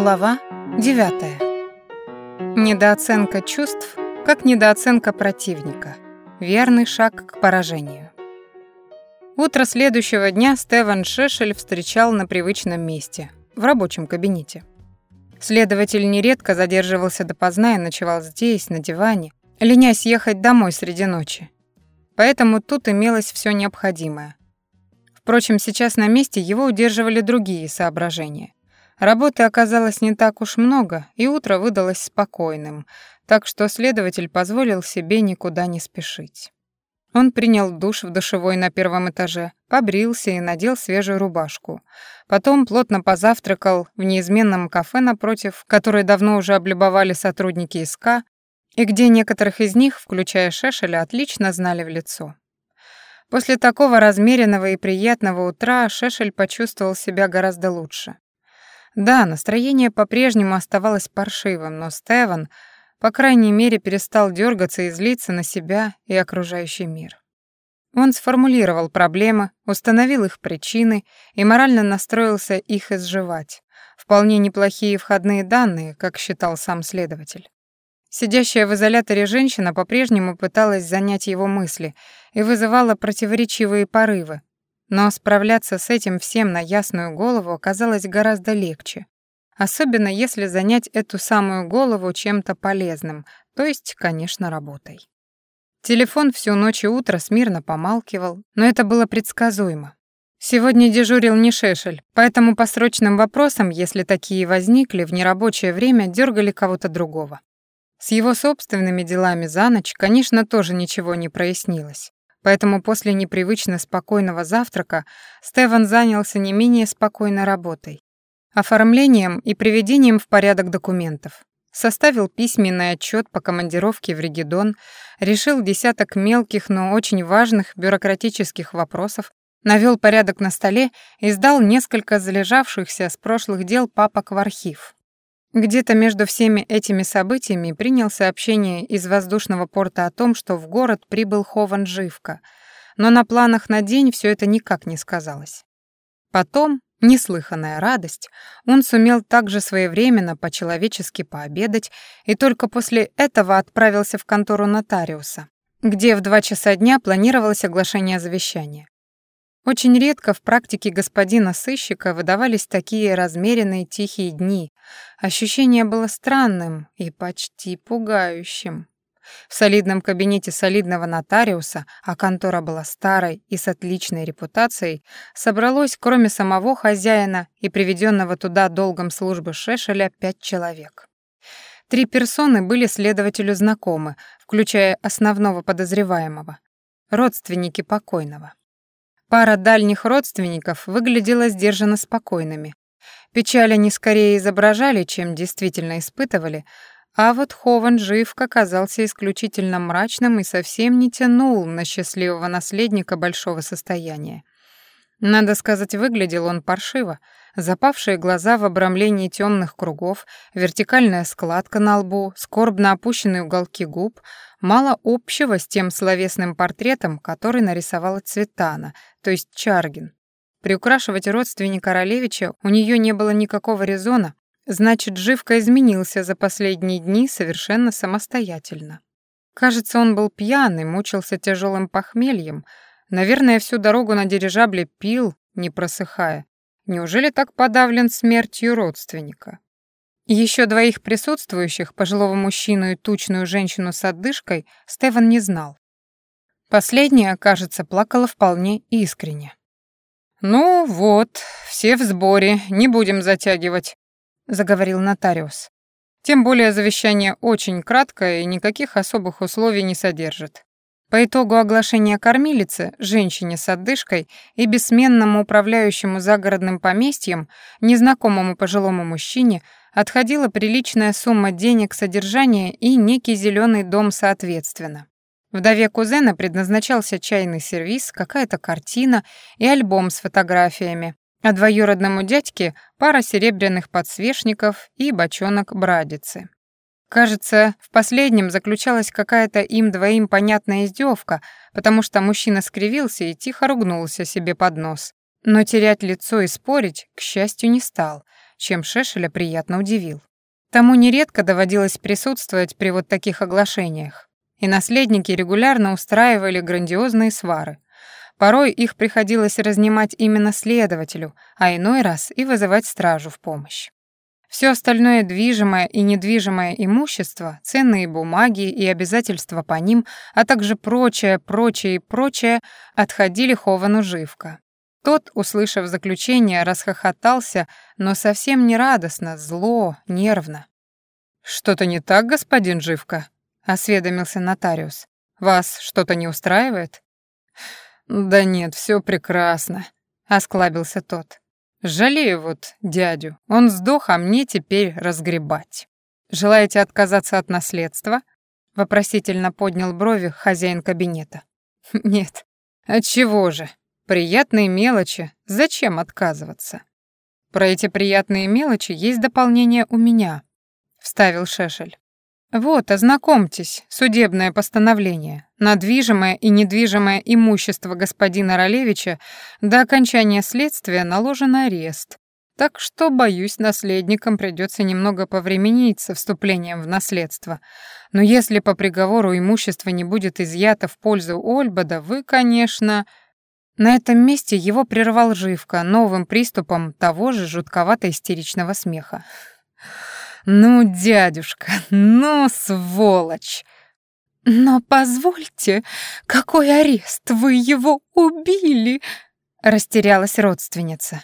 Глава 9. Недооценка чувств как недооценка противника. Верный шаг к поражению. Утро следующего дня Стеван Шешель встречал на привычном месте, в рабочем кабинете. Следователь нередко задерживался допоздна и ночевал здесь, на диване, ленясь ехать домой среди ночи. Поэтому тут имелось все необходимое. Впрочем, сейчас на месте его удерживали другие соображения. Работы оказалось не так уж много, и утро выдалось спокойным, так что следователь позволил себе никуда не спешить. Он принял душ в душевой на первом этаже, побрился и надел свежую рубашку. Потом плотно позавтракал в неизменном кафе напротив, которое давно уже облюбовали сотрудники СК, и где некоторых из них, включая Шешеля, отлично знали в лицо. После такого размеренного и приятного утра Шешель почувствовал себя гораздо лучше. Да, настроение по-прежнему оставалось паршивым, но Стеван, по крайней мере, перестал дергаться и злиться на себя и окружающий мир. Он сформулировал проблемы, установил их причины и морально настроился их изживать. Вполне неплохие входные данные, как считал сам следователь. Сидящая в изоляторе женщина по-прежнему пыталась занять его мысли и вызывала противоречивые порывы, но справляться с этим всем на ясную голову оказалось гораздо легче. Особенно если занять эту самую голову чем-то полезным, то есть, конечно, работой. Телефон всю ночь и утро смирно помалкивал, но это было предсказуемо. Сегодня дежурил не Шешель, поэтому по срочным вопросам, если такие возникли, в нерабочее время дергали кого-то другого. С его собственными делами за ночь, конечно, тоже ничего не прояснилось. Поэтому после непривычно спокойного завтрака Стеван занялся не менее спокойной работой. Оформлением и приведением в порядок документов. Составил письменный отчет по командировке в Регидон, решил десяток мелких, но очень важных бюрократических вопросов, навел порядок на столе и сдал несколько залежавшихся с прошлых дел папок в архив. Где-то между всеми этими событиями принял сообщение из воздушного порта о том, что в город прибыл Хован Живка, но на планах на день все это никак не сказалось. Потом, неслыханная радость, он сумел также своевременно по-человечески пообедать и только после этого отправился в контору нотариуса, где в два часа дня планировалось оглашение завещания. Очень редко в практике господина сыщика выдавались такие размеренные тихие дни. Ощущение было странным и почти пугающим. В солидном кабинете солидного нотариуса, а контора была старой и с отличной репутацией, собралось, кроме самого хозяина и приведенного туда долгом службы Шешеля, пять человек. Три персоны были следователю знакомы, включая основного подозреваемого, родственники покойного. Пара дальних родственников выглядела сдержанно спокойными. Печаль они скорее изображали, чем действительно испытывали, а вот Хован Живк оказался исключительно мрачным и совсем не тянул на счастливого наследника большого состояния. Надо сказать, выглядел он паршиво. Запавшие глаза в обрамлении темных кругов, вертикальная складка на лбу, скорбно опущенные уголки губ, мало общего с тем словесным портретом, который нарисовала Цветана, то есть Чаргин. Приукрашивать родственника Королевича у нее не было никакого резона, значит, Живка изменился за последние дни совершенно самостоятельно. Кажется, он был пьяный, мучился тяжелым похмельем, Наверное, всю дорогу на дирижабле пил, не просыхая. Неужели так подавлен смертью родственника? Еще двоих присутствующих, пожилого мужчину и тучную женщину с отдышкой, Стефан не знал. Последняя, кажется, плакала вполне искренне. «Ну вот, все в сборе, не будем затягивать», — заговорил нотариус. «Тем более завещание очень краткое и никаких особых условий не содержит. По итогу оглашения кормилицы, женщине с отдышкой и бессменному управляющему загородным поместьем, незнакомому пожилому мужчине, отходила приличная сумма денег содержания и некий зеленый дом соответственно. Вдове кузена предназначался чайный сервиз, какая-то картина и альбом с фотографиями, а двоюродному дядьке пара серебряных подсвечников и бочонок брадицы. Кажется, в последнем заключалась какая-то им двоим понятная издевка, потому что мужчина скривился и тихо ругнулся себе под нос. Но терять лицо и спорить, к счастью, не стал. чем Шешеля приятно удивил. Тому нередко доводилось присутствовать при вот таких оглашениях, и наследники регулярно устраивали грандиозные свары. Порой их приходилось разнимать именно следователю, а иной раз и вызывать стражу в помощь. Все остальное движимое и недвижимое имущество, ценные бумаги и обязательства по ним, а также прочее, прочее и прочее отходили Ховану живко. Тот, услышав заключение, расхохотался, но совсем не радостно, зло, нервно. «Что-то не так, господин Живка?» — осведомился нотариус. «Вас что-то не устраивает?» «Да нет, все прекрасно», — осклабился тот. Жалею вот дядю. Он сдох, а мне теперь разгребать. Желаете отказаться от наследства? Вопросительно поднял брови хозяин кабинета. Нет. От чего же? Приятные мелочи. Зачем отказываться? Про эти приятные мелочи есть дополнение у меня, вставил Шешель. Вот, ознакомьтесь, судебное постановление. На движимое и недвижимое имущество господина Ролевича до окончания следствия наложен арест. Так что, боюсь, наследникам придется немного повременить со вступлением в наследство. Но если по приговору имущество не будет изъято в пользу Ольбада, вы, конечно... На этом месте его прервал Живка новым приступом того же жутковато-истеричного смеха. «Ну, дядюшка, ну, сволочь!» «Но позвольте, какой арест? Вы его убили!» — растерялась родственница.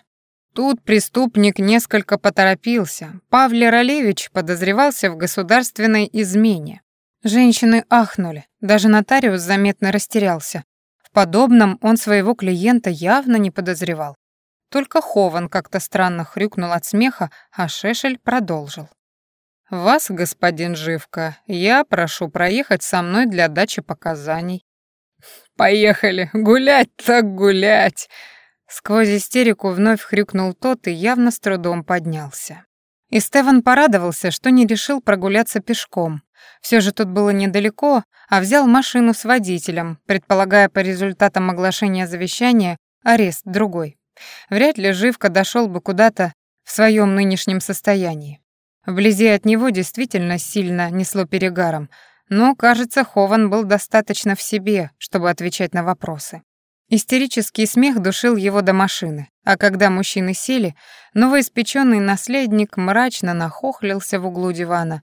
Тут преступник несколько поторопился. Павле Ролевич подозревался в государственной измене. Женщины ахнули, даже нотариус заметно растерялся. В подобном он своего клиента явно не подозревал. Только Хован как-то странно хрюкнул от смеха, а Шешель продолжил. «Вас, господин Живка, я прошу проехать со мной для дачи показаний». «Поехали! Гулять так гулять!» Сквозь истерику вновь хрюкнул тот и явно с трудом поднялся. И Стеван порадовался, что не решил прогуляться пешком. Все же тут было недалеко, а взял машину с водителем, предполагая по результатам оглашения завещания арест другой. Вряд ли Живка дошел бы куда-то в своем нынешнем состоянии. Вблизи от него действительно сильно несло перегаром, но, кажется, Хован был достаточно в себе, чтобы отвечать на вопросы. Истерический смех душил его до машины, а когда мужчины сели, новоиспеченный наследник мрачно нахохлился в углу дивана,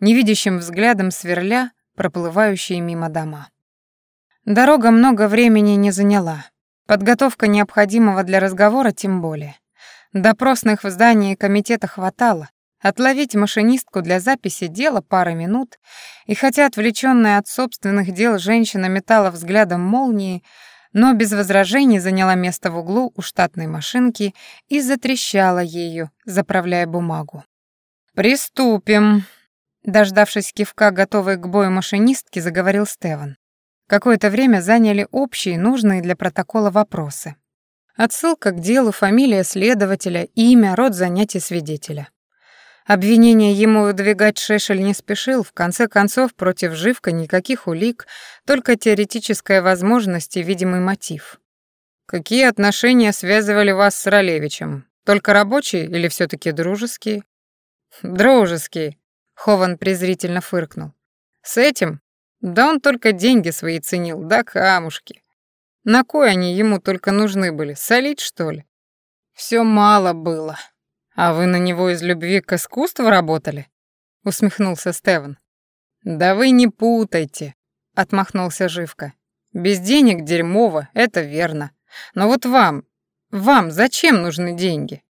невидящим взглядом сверля проплывающие мимо дома. Дорога много времени не заняла. Подготовка необходимого для разговора тем более. Допросных в здании комитета хватало, Отловить машинистку для записи дело пара минут, и хотя отвлечённая от собственных дел женщина метала взглядом молнии, но без возражений заняла место в углу у штатной машинки и затрещала ею, заправляя бумагу. «Приступим», — дождавшись кивка, готовой к бою машинистки, заговорил Стеван. Какое-то время заняли общие, нужные для протокола вопросы. Отсылка к делу, фамилия следователя, имя, род занятий свидетеля. Обвинение ему выдвигать Шешель не спешил, в конце концов, против Живка никаких улик, только теоретическая возможность и видимый мотив. «Какие отношения связывали вас с Ролевичем? Только рабочие или все таки дружеские?» «Дружеские», — Хован презрительно фыркнул. «С этим? Да он только деньги свои ценил, да камушки. На кой они ему только нужны были, солить, что ли?» Все мало было», «А вы на него из любви к искусству работали?» — усмехнулся Стеван. «Да вы не путайте», — отмахнулся Живка. «Без денег дерьмово, это верно. Но вот вам, вам зачем нужны деньги?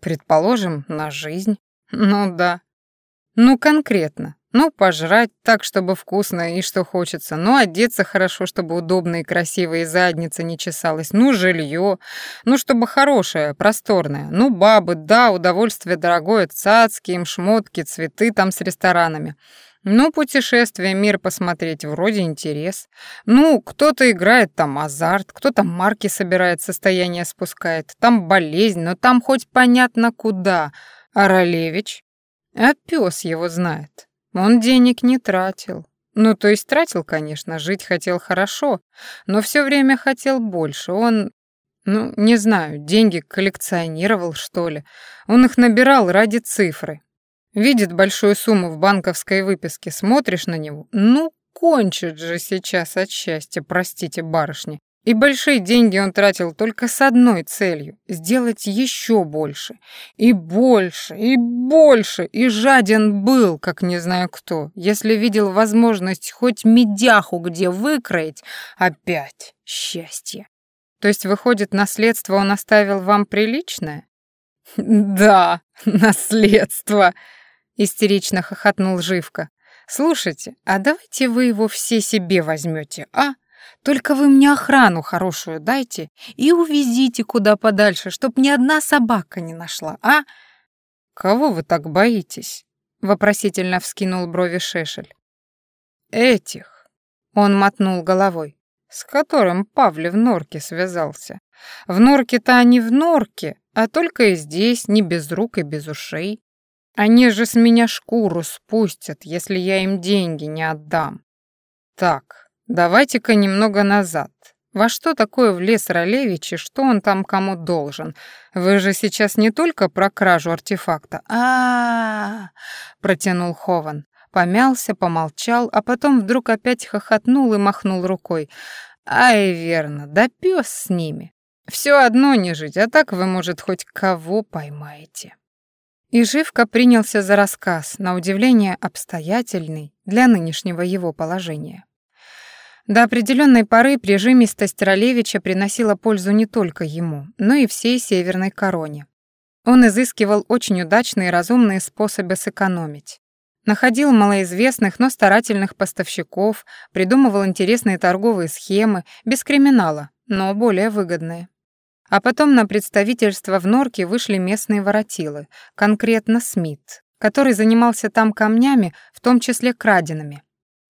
Предположим, на жизнь. Ну да. Ну конкретно. Ну, пожрать так, чтобы вкусно и что хочется. Ну, одеться хорошо, чтобы удобно и красиво, и задница не чесалась. Ну, жилье. Ну, чтобы хорошее, просторное. Ну, бабы, да, удовольствие дорогое, цацки, им шмотки, цветы там с ресторанами. Ну, путешествие, мир посмотреть, вроде интерес. Ну, кто-то играет там азарт, кто-то марки собирает, состояние спускает. Там болезнь, но там хоть понятно куда. А Ролевич? А пес его знает. Он денег не тратил. Ну, то есть тратил, конечно, жить хотел хорошо, но все время хотел больше. Он... Ну, не знаю, деньги коллекционировал, что ли. Он их набирал ради цифры. Видит большую сумму в банковской выписке, смотришь на него. Ну, кончит же сейчас от счастья, простите, барышни. И большие деньги он тратил только с одной целью — сделать еще больше. И больше, и больше, и жаден был, как не знаю кто. Если видел возможность хоть медяху где выкроить, опять счастье. То есть, выходит, наследство он оставил вам приличное? Да, наследство, истерично хохотнул Живка. Слушайте, а давайте вы его все себе возьмете, а? Только вы мне охрану хорошую дайте и увезите куда подальше, чтоб ни одна собака не нашла, а? Кого вы так боитесь? Вопросительно вскинул брови Шешель. Этих. Он мотнул головой. С которым Павле в норке связался. В норке-то они в норке, а только и здесь, не без рук и без ушей. Они же с меня шкуру спустят, если я им деньги не отдам. Так, Давайте-ка немного назад. Во что такое влез Ролевич и что он там кому должен? Вы же сейчас не только про кражу артефакта. А, протянул Хован. Помялся, помолчал, а потом вдруг опять хохотнул и махнул рукой. Ай, верно, да пёс с ними. Все одно не жить, а так вы, может, хоть кого поймаете. И Живка принялся за рассказ, на удивление обстоятельный для нынешнего его положения. До определенной поры прижимистость Ролевича приносила пользу не только ему, но и всей Северной Короне. Он изыскивал очень удачные и разумные способы сэкономить. Находил малоизвестных, но старательных поставщиков, придумывал интересные торговые схемы, без криминала, но более выгодные. А потом на представительство в Норке вышли местные воротилы, конкретно Смит, который занимался там камнями, в том числе краденными.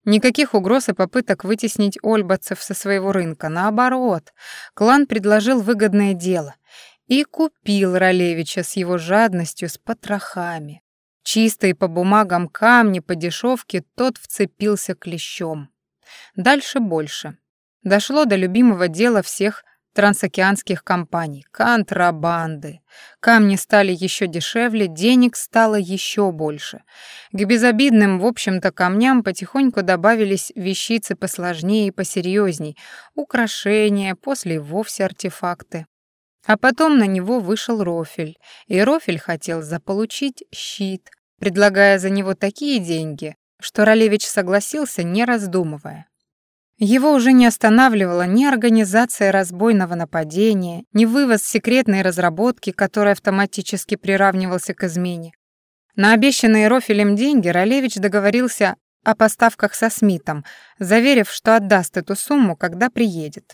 Никаких угроз и попыток вытеснить ольбацев со своего рынка. Наоборот, клан предложил выгодное дело и купил Ролевича с его жадностью, с потрохами. Чистые по бумагам камни по дешевке тот вцепился клещом. Дальше больше. Дошло до любимого дела всех трансокеанских компаний, контрабанды. Камни стали еще дешевле, денег стало еще больше. К безобидным, в общем-то, камням потихоньку добавились вещицы посложнее и посерьезней, украшения, после вовсе артефакты. А потом на него вышел Рофель, и Рофель хотел заполучить щит, предлагая за него такие деньги, что Ролевич согласился, не раздумывая. Его уже не останавливала ни организация разбойного нападения, ни вывоз секретной разработки, который автоматически приравнивался к измене. На обещанные Рофелем деньги Ролевич договорился о поставках со Смитом, заверив, что отдаст эту сумму, когда приедет.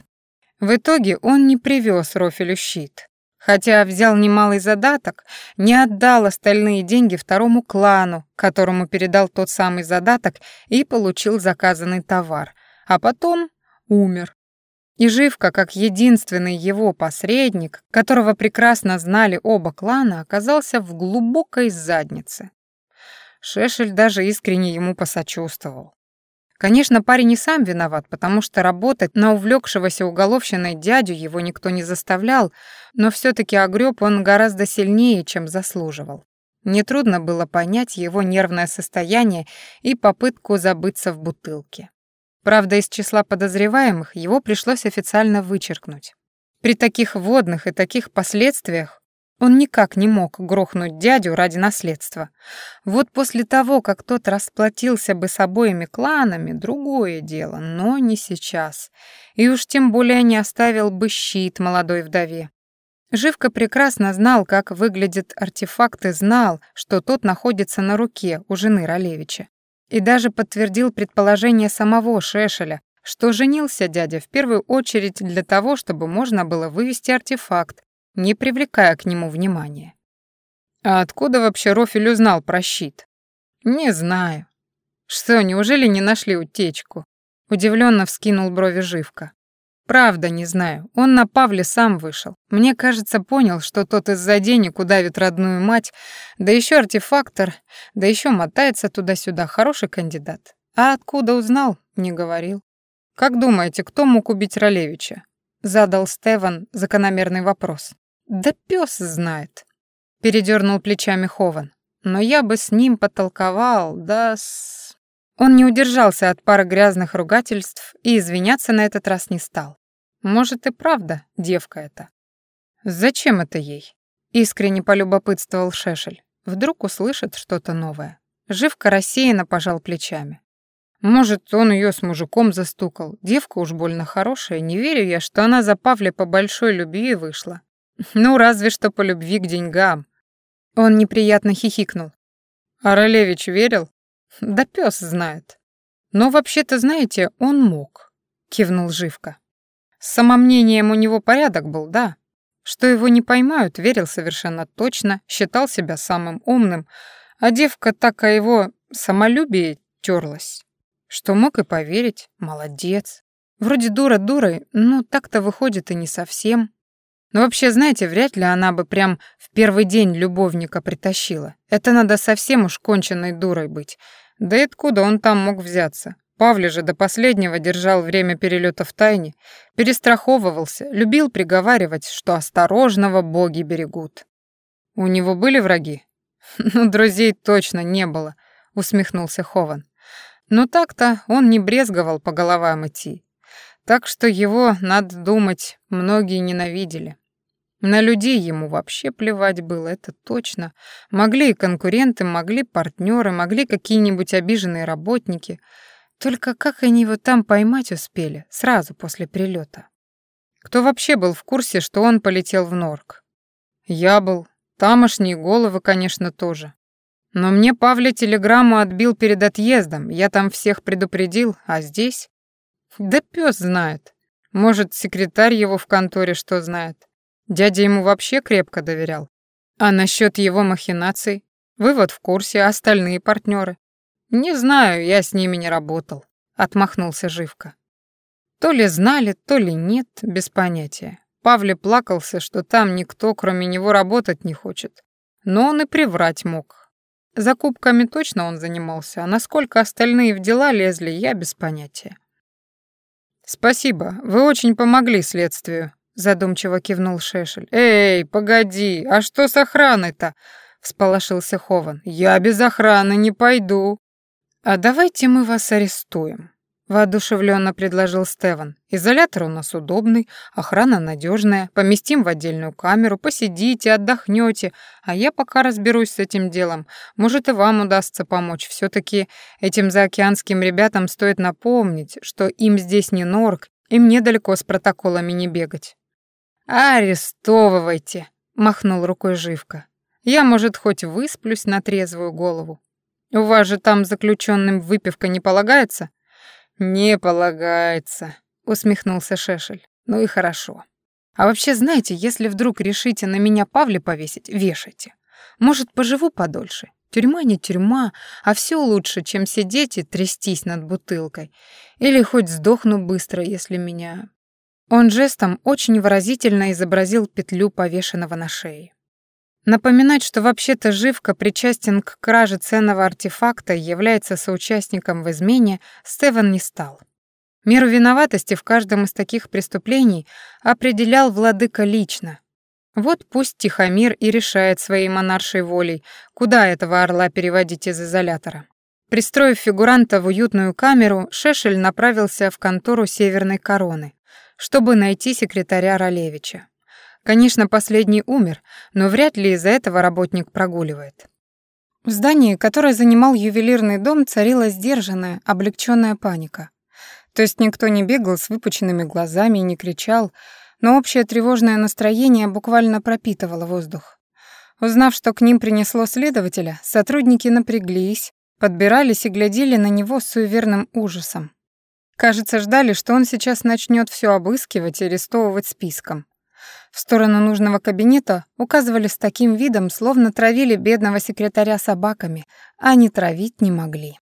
В итоге он не привез Рофелю щит, хотя взял немалый задаток, не отдал остальные деньги второму клану, которому передал тот самый задаток и получил заказанный товар — а потом умер. И Живка, как единственный его посредник, которого прекрасно знали оба клана, оказался в глубокой заднице. Шешель даже искренне ему посочувствовал. Конечно, парень и сам виноват, потому что работать на увлекшегося уголовщиной дядю его никто не заставлял, но все таки огреб он гораздо сильнее, чем заслуживал. Нетрудно было понять его нервное состояние и попытку забыться в бутылке. Правда, из числа подозреваемых его пришлось официально вычеркнуть. При таких водных и таких последствиях он никак не мог грохнуть дядю ради наследства. Вот после того, как тот расплатился бы с обоими кланами, другое дело, но не сейчас. И уж тем более не оставил бы щит молодой вдове. Живка прекрасно знал, как выглядит артефакт и знал, что тот находится на руке у жены Ролевича. И даже подтвердил предположение самого Шешеля, что женился дядя в первую очередь для того, чтобы можно было вывести артефакт, не привлекая к нему внимания. А откуда вообще Рофель узнал про щит? Не знаю. Что, неужели не нашли утечку? Удивленно вскинул брови Живка. Правда, не знаю. Он на Павле сам вышел. Мне кажется, понял, что тот из-за денег удавит родную мать, да еще артефактор, да еще мотается туда-сюда. Хороший кандидат. А откуда узнал, не говорил. Как думаете, кто мог убить Ролевича? Задал Стеван закономерный вопрос. Да пес знает. Передернул плечами Хован. Но я бы с ним потолковал, да с... Он не удержался от пары грязных ругательств и извиняться на этот раз не стал. Может и правда девка эта. Зачем это ей? Искренне полюбопытствовал Шешель. Вдруг услышит что-то новое. Живка рассеянно пожал плечами. Может, он ее с мужиком застукал. Девка уж больно хорошая, не верю я, что она за Павля по большой любви вышла. Ну, разве что по любви к деньгам. Он неприятно хихикнул. А Ролевич верил? Да пес знает. Но вообще-то, знаете, он мог, кивнул Живка. С самомнением у него порядок был, да. Что его не поймают, верил совершенно точно, считал себя самым умным, а девка так о его самолюбии терлась. Что мог и поверить, молодец. Вроде дура дурой, но так-то выходит и не совсем. Но вообще, знаете, вряд ли она бы прям в первый день любовника притащила. Это надо совсем уж конченной дурой быть. Да и откуда он там мог взяться? Павля же до последнего держал время перелета в тайне, перестраховывался, любил приговаривать, что осторожного боги берегут. У него были враги? Ну, друзей точно не было, усмехнулся Хован. Но так-то он не брезговал по головам идти. Так что его, надо думать, многие ненавидели. На людей ему вообще плевать было, это точно. Могли и конкуренты, могли партнеры, могли какие-нибудь обиженные работники. Только как они его там поймать успели, сразу после прилета? Кто вообще был в курсе, что он полетел в Норк? Я был. Тамошние головы, конечно, тоже. Но мне Павля телеграмму отбил перед отъездом, я там всех предупредил, а здесь... Да пес знает. Может, секретарь его в конторе что знает. Дядя ему вообще крепко доверял. А насчет его махинаций? Вы вот в курсе, а остальные партнеры? Не знаю, я с ними не работал. Отмахнулся Живка. То ли знали, то ли нет, без понятия. Павле плакался, что там никто, кроме него, работать не хочет. Но он и приврать мог, Закупками точно он занимался, а насколько остальные в дела лезли, я без понятия. «Спасибо, вы очень помогли следствию», — задумчиво кивнул Шешель. «Эй, погоди, а что с охраной-то?» — всполошился Хован. «Я без охраны не пойду». «А давайте мы вас арестуем», воодушевленно предложил Стеван. Изолятор у нас удобный, охрана надежная, поместим в отдельную камеру, посидите, отдохнете, а я пока разберусь с этим делом. Может, и вам удастся помочь. все таки этим заокеанским ребятам стоит напомнить, что им здесь не норк, им недалеко с протоколами не бегать. «Арестовывайте», — махнул рукой Живка. «Я, может, хоть высплюсь на трезвую голову. У вас же там заключенным выпивка не полагается?» «Не полагается», — усмехнулся Шешель. «Ну и хорошо. А вообще, знаете, если вдруг решите на меня Павле повесить, вешайте. Может, поживу подольше. Тюрьма не тюрьма, а все лучше, чем сидеть и трястись над бутылкой. Или хоть сдохну быстро, если меня...» Он жестом очень выразительно изобразил петлю повешенного на шее. Напоминать, что вообще-то Живка причастен к краже ценного артефакта и является соучастником в измене, Стеван не стал. Меру виноватости в каждом из таких преступлений определял владыка лично. Вот пусть Тихомир и решает своей монаршей волей, куда этого орла переводить из изолятора. Пристроив фигуранта в уютную камеру, Шешель направился в контору Северной Короны, чтобы найти секретаря Ролевича. Конечно, последний умер, но вряд ли из-за этого работник прогуливает. В здании, которое занимал ювелирный дом, царила сдержанная, облегченная паника. То есть никто не бегал с выпученными глазами и не кричал, но общее тревожное настроение буквально пропитывало воздух. Узнав, что к ним принесло следователя, сотрудники напряглись, подбирались и глядели на него с суеверным ужасом. Кажется, ждали, что он сейчас начнет все обыскивать и арестовывать списком. В сторону нужного кабинета указывали с таким видом, словно травили бедного секретаря собаками, а не травить не могли.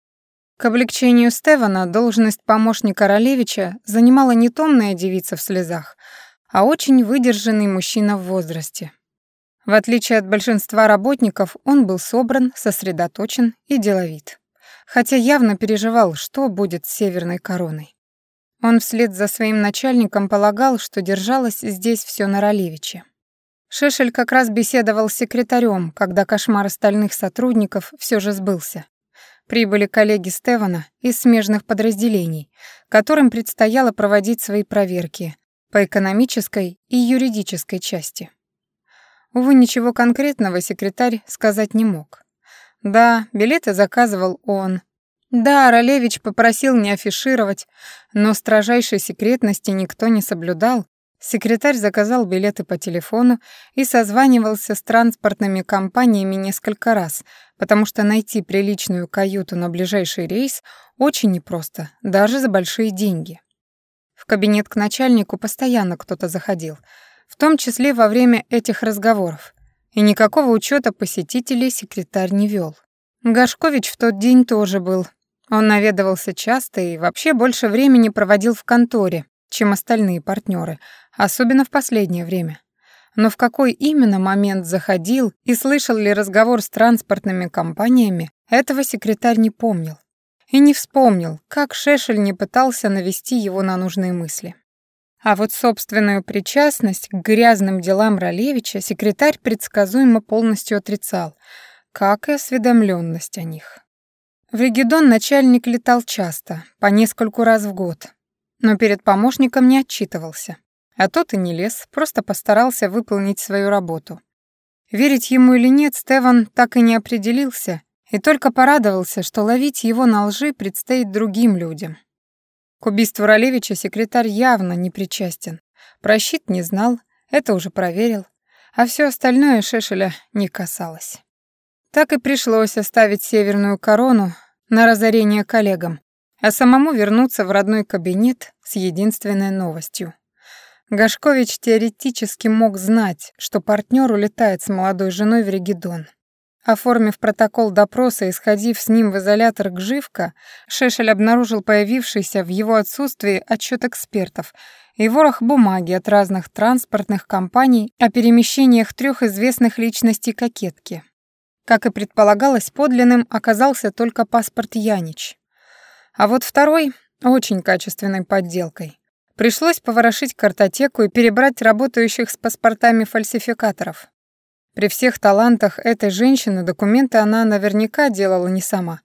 К облегчению Стевана должность помощника Ролевича занимала не томная девица в слезах, а очень выдержанный мужчина в возрасте. В отличие от большинства работников, он был собран, сосредоточен и деловит. Хотя явно переживал, что будет с Северной короной. Он вслед за своим начальником полагал, что держалось здесь все на Ролевиче. Шешель как раз беседовал с секретарем, когда кошмар остальных сотрудников все же сбылся. Прибыли коллеги Стевана из смежных подразделений, которым предстояло проводить свои проверки по экономической и юридической части. Увы, ничего конкретного секретарь сказать не мог. Да, билеты заказывал он. Да, Ролевич попросил не афишировать, но строжайшей секретности никто не соблюдал, Секретарь заказал билеты по телефону и созванивался с транспортными компаниями несколько раз, потому что найти приличную каюту на ближайший рейс очень непросто, даже за большие деньги. В кабинет к начальнику постоянно кто-то заходил, в том числе во время этих разговоров, и никакого учета посетителей секретарь не вел. Гашкович в тот день тоже был. Он наведывался часто и вообще больше времени проводил в конторе, чем остальные партнеры, особенно в последнее время. Но в какой именно момент заходил и слышал ли разговор с транспортными компаниями, этого секретарь не помнил. И не вспомнил, как Шешель не пытался навести его на нужные мысли. А вот собственную причастность к грязным делам Ролевича секретарь предсказуемо полностью отрицал, как и осведомленность о них. В Регидон начальник летал часто, по нескольку раз в год, но перед помощником не отчитывался. А тот и не лез, просто постарался выполнить свою работу. Верить ему или нет, Стеван так и не определился и только порадовался, что ловить его на лжи предстоит другим людям. К убийству Ролевича секретарь явно не причастен. Прощит не знал, это уже проверил, а все остальное Шешеля не касалось. Так и пришлось оставить Северную корону на разорение коллегам, а самому вернуться в родной кабинет с единственной новостью. Гашкович теоретически мог знать, что партнер улетает с молодой женой в Регидон. Оформив протокол допроса и сходив с ним в изолятор к Живко, Шешель обнаружил появившийся в его отсутствии отчет экспертов и ворох бумаги от разных транспортных компаний о перемещениях трех известных личностей кокетки. Как и предполагалось, подлинным оказался только паспорт Янич. А вот второй — очень качественной подделкой. Пришлось поворошить картотеку и перебрать работающих с паспортами фальсификаторов. При всех талантах этой женщины документы она наверняка делала не сама.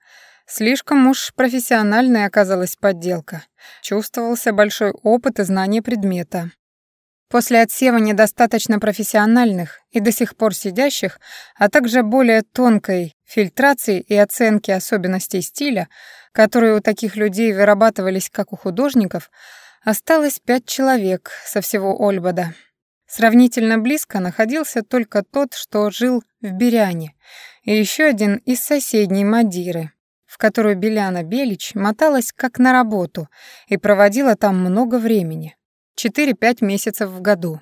Слишком уж профессиональной оказалась подделка. Чувствовался большой опыт и знание предмета. После отсева недостаточно профессиональных и до сих пор сидящих, а также более тонкой фильтрации и оценки особенностей стиля, которые у таких людей вырабатывались как у художников, осталось пять человек со всего Ольбода. Сравнительно близко находился только тот, что жил в Беряне, и еще один из соседней Мадиры, в которую Беляна Белич моталась как на работу и проводила там много времени. 4-5 месяцев в году.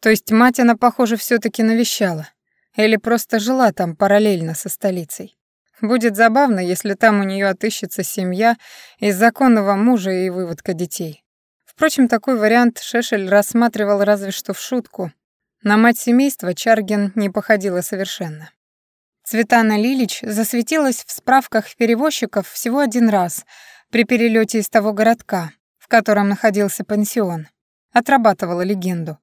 То есть мать она, похоже, все таки навещала. Или просто жила там параллельно со столицей. Будет забавно, если там у нее отыщется семья из законного мужа и выводка детей. Впрочем, такой вариант Шешель рассматривал разве что в шутку. На мать семейства Чаргин не походила совершенно. Цветана Лилич засветилась в справках перевозчиков всего один раз при перелете из того городка, в котором находился пансион. Отрабатывала легенду.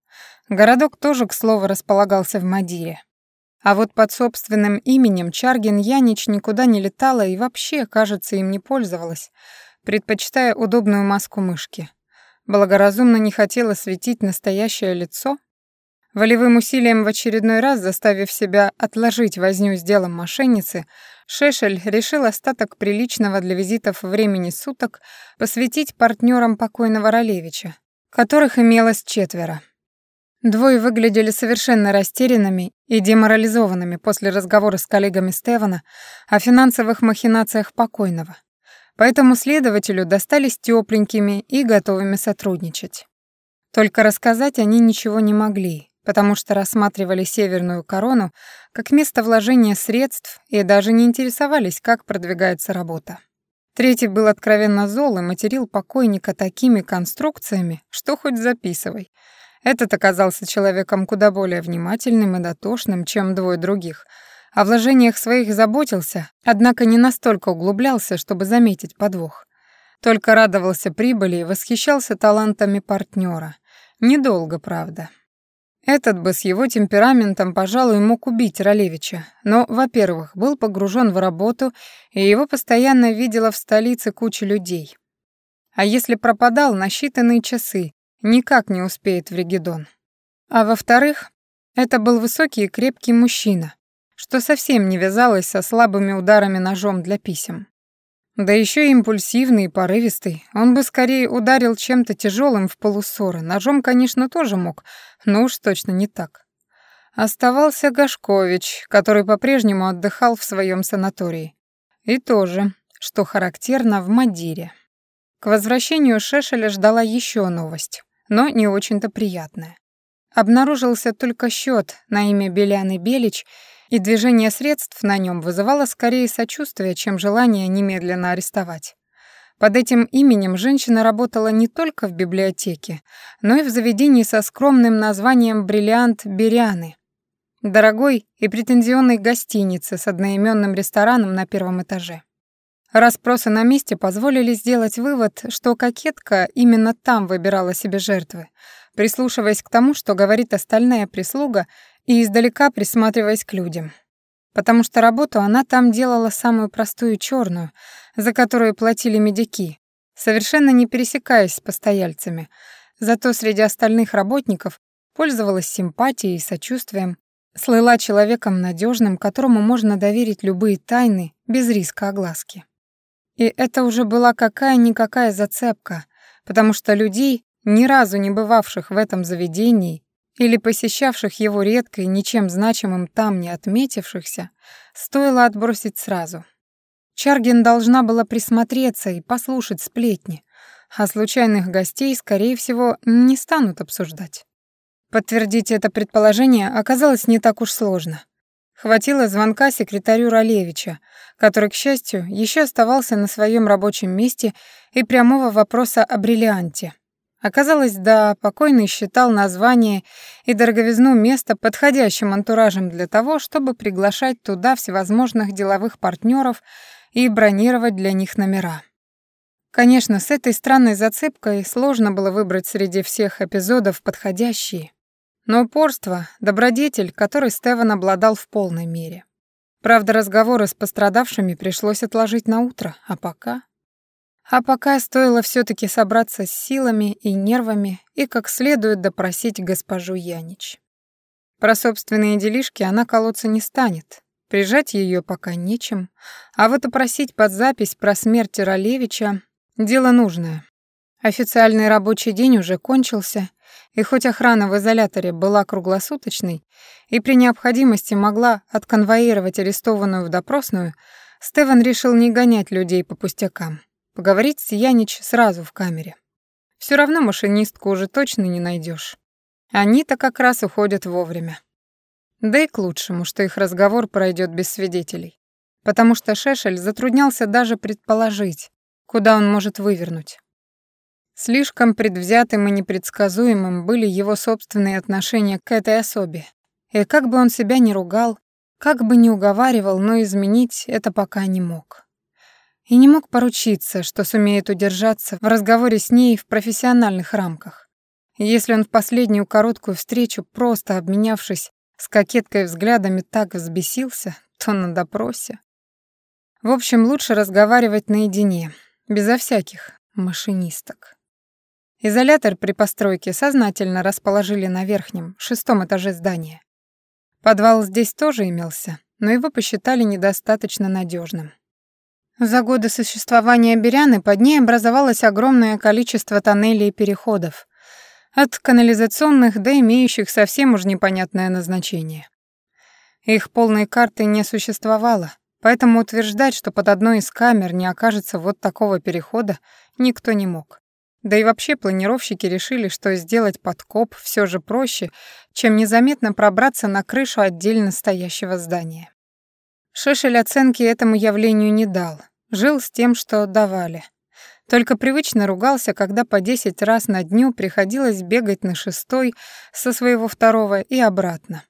Городок тоже, к слову, располагался в Мадире. А вот под собственным именем Чаргин Янич никуда не летала и вообще, кажется, им не пользовалась, предпочитая удобную маску мышки. Благоразумно не хотела светить настоящее лицо. Волевым усилием в очередной раз, заставив себя отложить возню с делом мошенницы, Шешель решил остаток приличного для визитов времени суток посвятить партнерам покойного Ролевича, которых имелось четверо. Двое выглядели совершенно растерянными и деморализованными после разговора с коллегами Стевана о финансовых махинациях покойного. Поэтому следователю достались тепленькими и готовыми сотрудничать. Только рассказать они ничего не могли, потому что рассматривали Северную корону как место вложения средств и даже не интересовались, как продвигается работа. Третий был откровенно зол и материл покойника такими конструкциями, что хоть записывай — этот оказался человеком куда более внимательным и дотошным, чем двое других. О вложениях своих заботился, однако не настолько углублялся, чтобы заметить подвох. Только радовался прибыли и восхищался талантами партнера. Недолго, правда. Этот бы с его темпераментом, пожалуй, мог убить Ролевича, но, во-первых, был погружен в работу, и его постоянно видела в столице куча людей. А если пропадал на считанные часы, никак не успеет в Регидон. А во-вторых, это был высокий и крепкий мужчина, что совсем не вязалось со слабыми ударами ножом для писем. Да еще и импульсивный и порывистый. Он бы скорее ударил чем-то тяжелым в полуссоры. Ножом, конечно, тоже мог, но уж точно не так. Оставался Гашкович, который по-прежнему отдыхал в своем санатории. И тоже, что характерно, в Мадире. К возвращению Шешеля ждала еще новость, но не очень-то приятная. Обнаружился только счет на имя Беляны Белич, и движение средств на нем вызывало скорее сочувствие, чем желание немедленно арестовать. Под этим именем женщина работала не только в библиотеке, но и в заведении со скромным названием «Бриллиант Беряны», дорогой и претензионной гостинице с одноименным рестораном на первом этаже. Расспросы на месте позволили сделать вывод, что кокетка именно там выбирала себе жертвы, прислушиваясь к тому, что говорит остальная прислуга, и издалека присматриваясь к людям. Потому что работу она там делала самую простую черную, за которую платили медики, совершенно не пересекаясь с постояльцами, зато среди остальных работников пользовалась симпатией и сочувствием, слыла человеком надежным, которому можно доверить любые тайны без риска огласки. И это уже была какая-никакая зацепка, потому что людей, ни разу не бывавших в этом заведении или посещавших его редко и ничем значимым там не отметившихся, стоило отбросить сразу. Чаргин должна была присмотреться и послушать сплетни, а случайных гостей, скорее всего, не станут обсуждать. Подтвердить это предположение оказалось не так уж сложно. Хватило звонка секретарю Ролевича, который, к счастью, еще оставался на своем рабочем месте, и прямого вопроса о бриллианте. Оказалось, да, покойный считал название и дороговизну места подходящим антуражем для того, чтобы приглашать туда всевозможных деловых партнеров и бронировать для них номера. Конечно, с этой странной зацепкой сложно было выбрать среди всех эпизодов подходящие, но упорство — добродетель, который Стеван обладал в полной мере. Правда, разговоры с пострадавшими пришлось отложить на утро, а пока... А пока стоило все таки собраться с силами и нервами и как следует допросить госпожу Янич. Про собственные делишки она колоться не станет, прижать ее пока нечем, а вот опросить под запись про смерть Ролевича — дело нужное. Официальный рабочий день уже кончился, и хоть охрана в изоляторе была круглосуточной и при необходимости могла отконвоировать арестованную в допросную, Стеван решил не гонять людей по пустякам. Поговорить с Янич сразу в камере. Все равно машинистку уже точно не найдешь. Они-то как раз уходят вовремя. Да и к лучшему, что их разговор пройдет без свидетелей. Потому что Шешель затруднялся даже предположить, куда он может вывернуть. Слишком предвзятым и непредсказуемым были его собственные отношения к этой особе. И как бы он себя ни ругал, как бы ни уговаривал, но изменить это пока не мог. И не мог поручиться, что сумеет удержаться в разговоре с ней в профессиональных рамках. если он в последнюю короткую встречу, просто обменявшись с кокеткой взглядами, так взбесился, то на допросе. В общем, лучше разговаривать наедине, безо всяких машинисток. Изолятор при постройке сознательно расположили на верхнем, шестом этаже здания. Подвал здесь тоже имелся, но его посчитали недостаточно надежным. За годы существования Беряны под ней образовалось огромное количество тоннелей и переходов, от канализационных до имеющих совсем уж непонятное назначение. Их полной карты не существовало, поэтому утверждать, что под одной из камер не окажется вот такого перехода, никто не мог. Да и вообще планировщики решили, что сделать подкоп все же проще, чем незаметно пробраться на крышу отдельно стоящего здания. Шешель оценки этому явлению не дал, жил с тем, что давали. Только привычно ругался, когда по десять раз на дню приходилось бегать на шестой со своего второго и обратно.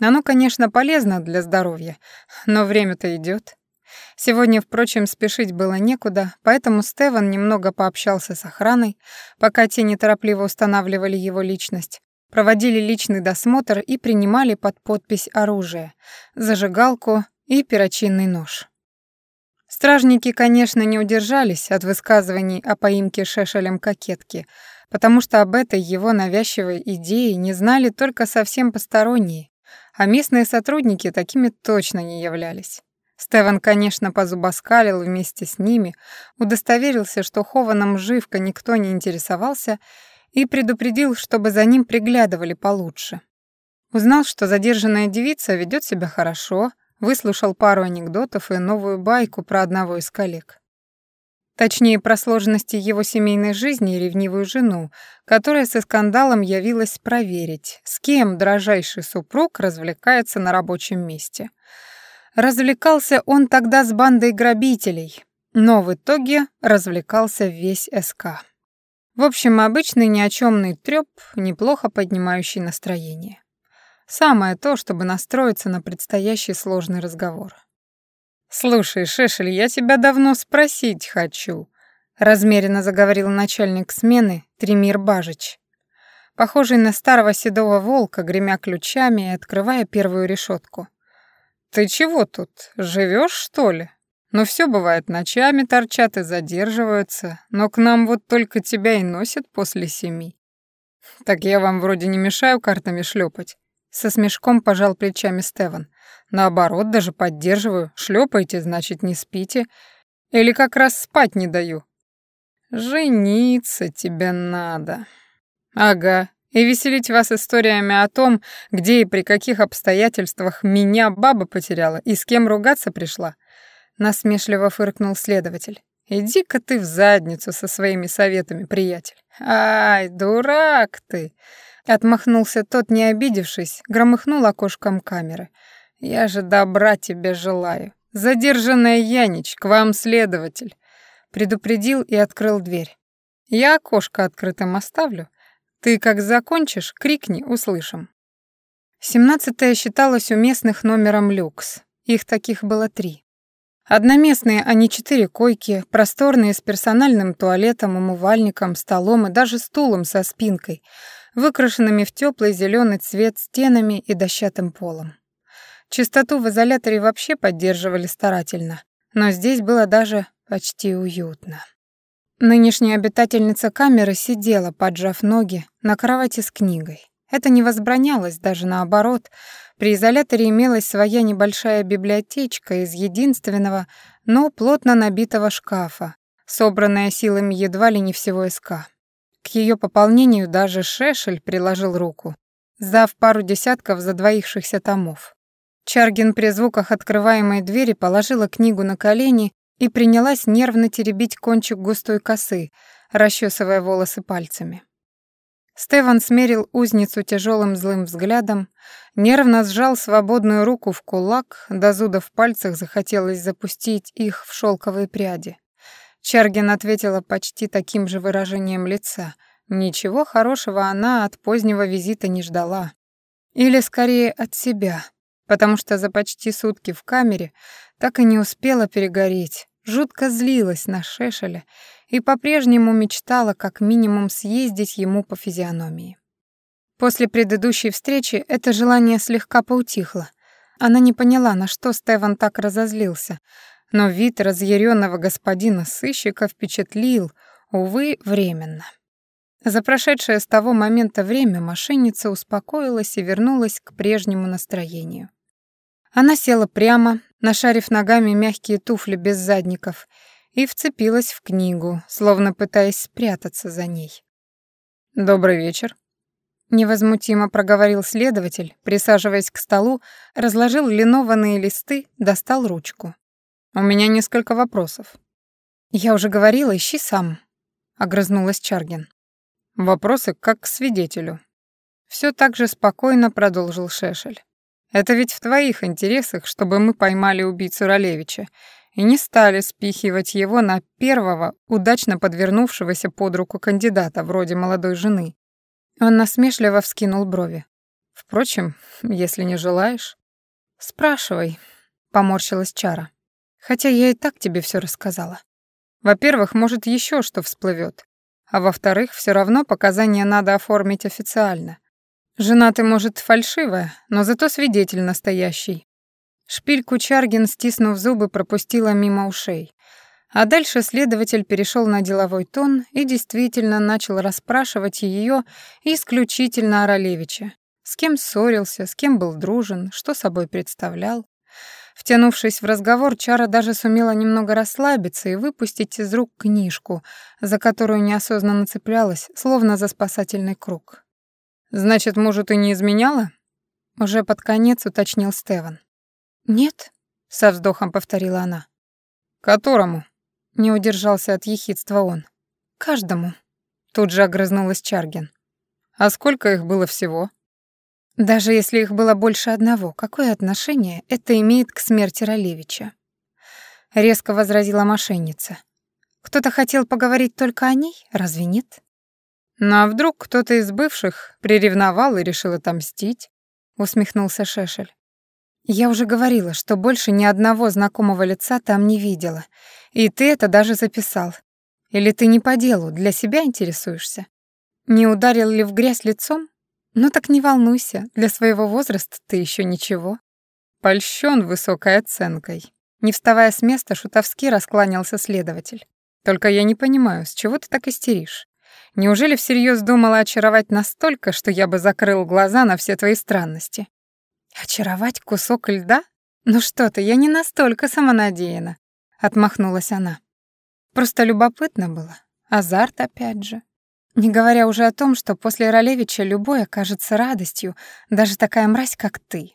Оно, конечно, полезно для здоровья, но время-то идет. Сегодня, впрочем, спешить было некуда, поэтому Стеван немного пообщался с охраной, пока те неторопливо устанавливали его личность, проводили личный досмотр и принимали под подпись оружие, зажигалку и перочинный нож. Стражники, конечно, не удержались от высказываний о поимке Шешелем кокетки, потому что об этой его навязчивой идее не знали только совсем посторонние, а местные сотрудники такими точно не являлись. Стеван, конечно, позубоскалил вместе с ними, удостоверился, что Хованом живко никто не интересовался и предупредил, чтобы за ним приглядывали получше. Узнал, что задержанная девица ведет себя хорошо, выслушал пару анекдотов и новую байку про одного из коллег. Точнее, про сложности его семейной жизни и ревнивую жену, которая со скандалом явилась проверить, с кем дрожайший супруг развлекается на рабочем месте. Развлекался он тогда с бандой грабителей, но в итоге развлекался весь СК. В общем, обычный ни о трёп, неплохо поднимающий настроение. Самое то, чтобы настроиться на предстоящий сложный разговор. «Слушай, Шешель, я тебя давно спросить хочу», — размеренно заговорил начальник смены Тремир Бажич, похожий на старого седого волка, гремя ключами и открывая первую решетку. «Ты чего тут, живешь что ли? Ну все бывает, ночами торчат и задерживаются, но к нам вот только тебя и носят после семи. Так я вам вроде не мешаю картами шлепать. Со смешком пожал плечами Стеван. Наоборот, даже поддерживаю. Шлепаете, значит, не спите. Или как раз спать не даю. Жениться тебе надо. Ага. И веселить вас историями о том, где и при каких обстоятельствах меня баба потеряла и с кем ругаться пришла. Насмешливо фыркнул следователь. Иди-ка ты в задницу со своими советами, приятель. Ай, дурак ты. Отмахнулся тот, не обидевшись, громыхнул окошком камеры. «Я же добра тебе желаю. Задержанная Янич, к вам следователь». Предупредил и открыл дверь. «Я окошко открытым оставлю. Ты, как закончишь, крикни, услышим». Семнадцатое считалось у местных номером люкс. Их таких было три. Одноместные, а не четыре койки, просторные с персональным туалетом, умывальником, столом и даже стулом со спинкой — выкрашенными в теплый зеленый цвет стенами и дощатым полом. Чистоту в изоляторе вообще поддерживали старательно, но здесь было даже почти уютно. Нынешняя обитательница камеры сидела, поджав ноги, на кровати с книгой. Это не возбранялось, даже наоборот. При изоляторе имелась своя небольшая библиотечка из единственного, но плотно набитого шкафа, собранная силами едва ли не всего СК. К ее пополнению даже Шешель приложил руку, сдав пару десятков задвоившихся томов. Чаргин при звуках открываемой двери положила книгу на колени и принялась нервно теребить кончик густой косы, расчесывая волосы пальцами. Стефан смерил узницу тяжелым злым взглядом, нервно сжал свободную руку в кулак, до зуда в пальцах захотелось запустить их в шелковые пряди. Чаргин ответила почти таким же выражением лица. Ничего хорошего она от позднего визита не ждала. Или скорее от себя, потому что за почти сутки в камере так и не успела перегореть, жутко злилась на Шешеля и по-прежнему мечтала как минимум съездить ему по физиономии. После предыдущей встречи это желание слегка поутихло. Она не поняла, на что Стеван так разозлился, но вид разъяренного господина сыщика впечатлил, увы, временно. За прошедшее с того момента время мошенница успокоилась и вернулась к прежнему настроению. Она села прямо, нашарив ногами мягкие туфли без задников, и вцепилась в книгу, словно пытаясь спрятаться за ней. «Добрый вечер», — невозмутимо проговорил следователь, присаживаясь к столу, разложил линованные листы, достал ручку. У меня несколько вопросов. Я уже говорила, ищи сам, огрызнулась Чаргин. Вопросы как к свидетелю. Все так же спокойно продолжил Шешель. Это ведь в твоих интересах, чтобы мы поймали убийцу Ролевича и не стали спихивать его на первого, удачно подвернувшегося под руку кандидата, вроде молодой жены. Он насмешливо вскинул брови. Впрочем, если не желаешь, спрашивай, поморщилась Чара. Хотя я и так тебе все рассказала. Во-первых, может, еще что всплывет, а во-вторых, все равно показания надо оформить официально. Жена ты, может, фальшивая, но зато свидетель настоящий. Шпильку Чаргин, стиснув зубы, пропустила мимо ушей. А дальше следователь перешел на деловой тон и действительно начал расспрашивать ее исключительно о Ролевиче. С кем ссорился, с кем был дружен, что собой представлял. Втянувшись в разговор, Чара даже сумела немного расслабиться и выпустить из рук книжку, за которую неосознанно цеплялась, словно за спасательный круг. «Значит, может, и не изменяла?» Уже под конец уточнил Стеван. «Нет», — со вздохом повторила она. «Которому?» — не удержался от ехидства он. «Каждому», — тут же огрызнулась Чаргин. «А сколько их было всего?» Даже если их было больше одного, какое отношение это имеет к смерти Ролевича? Резко возразила мошенница. Кто-то хотел поговорить только о ней, разве нет? Ну а вдруг кто-то из бывших приревновал и решил отомстить? Усмехнулся Шешель. Я уже говорила, что больше ни одного знакомого лица там не видела. И ты это даже записал. Или ты не по делу, для себя интересуешься? Не ударил ли в грязь лицом? Ну так не волнуйся, для своего возраста ты еще ничего. Польщен высокой оценкой. Не вставая с места, шутовски раскланялся следователь. Только я не понимаю, с чего ты так истеришь? Неужели всерьез думала очаровать настолько, что я бы закрыл глаза на все твои странности? Очаровать кусок льда? Ну что ты, я не настолько самонадеяна, отмахнулась она. Просто любопытно было. Азарт опять же. Не говоря уже о том, что после Ролевича любой окажется радостью, даже такая мразь, как ты.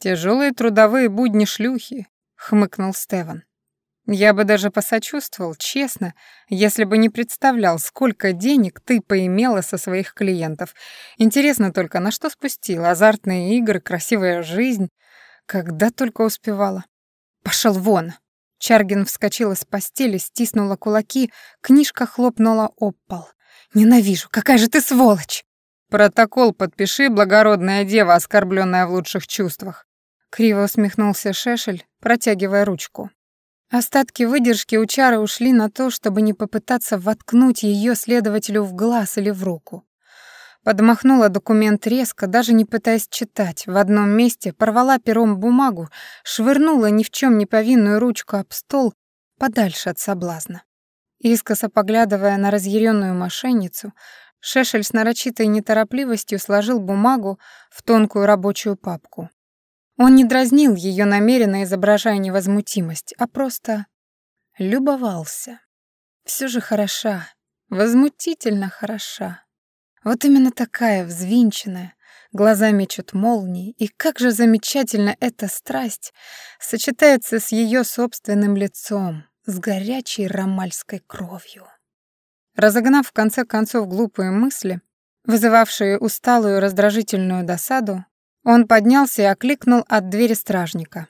Тяжелые трудовые будни шлюхи, хмыкнул Стеван. Я бы даже посочувствовал, честно, если бы не представлял, сколько денег ты поимела со своих клиентов. Интересно только, на что спустила? Азартные игры, красивая жизнь. Когда только успевала. Пошел вон. Чаргин вскочила с постели, стиснула кулаки, книжка хлопнула об пол. Ненавижу, какая же ты сволочь!» «Протокол подпиши, благородная дева, оскорбленная в лучших чувствах», — криво усмехнулся Шешель, протягивая ручку. Остатки выдержки у Чары ушли на то, чтобы не попытаться воткнуть ее следователю в глаз или в руку. Подмахнула документ резко, даже не пытаясь читать. В одном месте порвала пером бумагу, швырнула ни в чем не повинную ручку об стол подальше от соблазна. Искоса поглядывая на разъяренную мошенницу, Шешель с нарочитой неторопливостью сложил бумагу в тонкую рабочую папку. Он не дразнил ее намеренно, изображая невозмутимость, а просто любовался. Все же хороша, возмутительно хороша. Вот именно такая, взвинченная, глаза мечут молнии, и как же замечательно эта страсть сочетается с ее собственным лицом, с горячей ромальской кровью. Разогнав в конце концов глупые мысли, вызывавшие усталую раздражительную досаду, он поднялся и окликнул от двери стражника.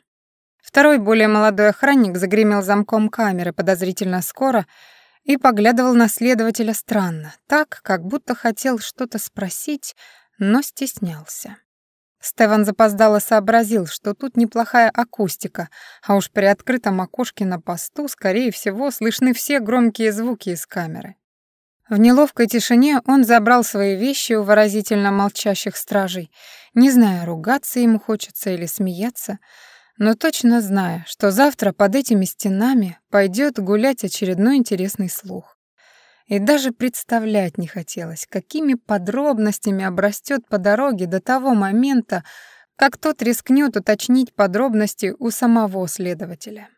Второй, более молодой охранник загремел замком камеры подозрительно скоро и поглядывал на следователя странно, так, как будто хотел что-то спросить, но стеснялся. Стеван запоздало сообразил, что тут неплохая акустика, а уж при открытом окошке на посту, скорее всего, слышны все громкие звуки из камеры. В неловкой тишине он забрал свои вещи у выразительно молчащих стражей, не зная, ругаться ему хочется или смеяться, но точно зная, что завтра под этими стенами пойдет гулять очередной интересный слух. И даже представлять не хотелось, какими подробностями обрастет по дороге до того момента, как тот рискнет уточнить подробности у самого следователя.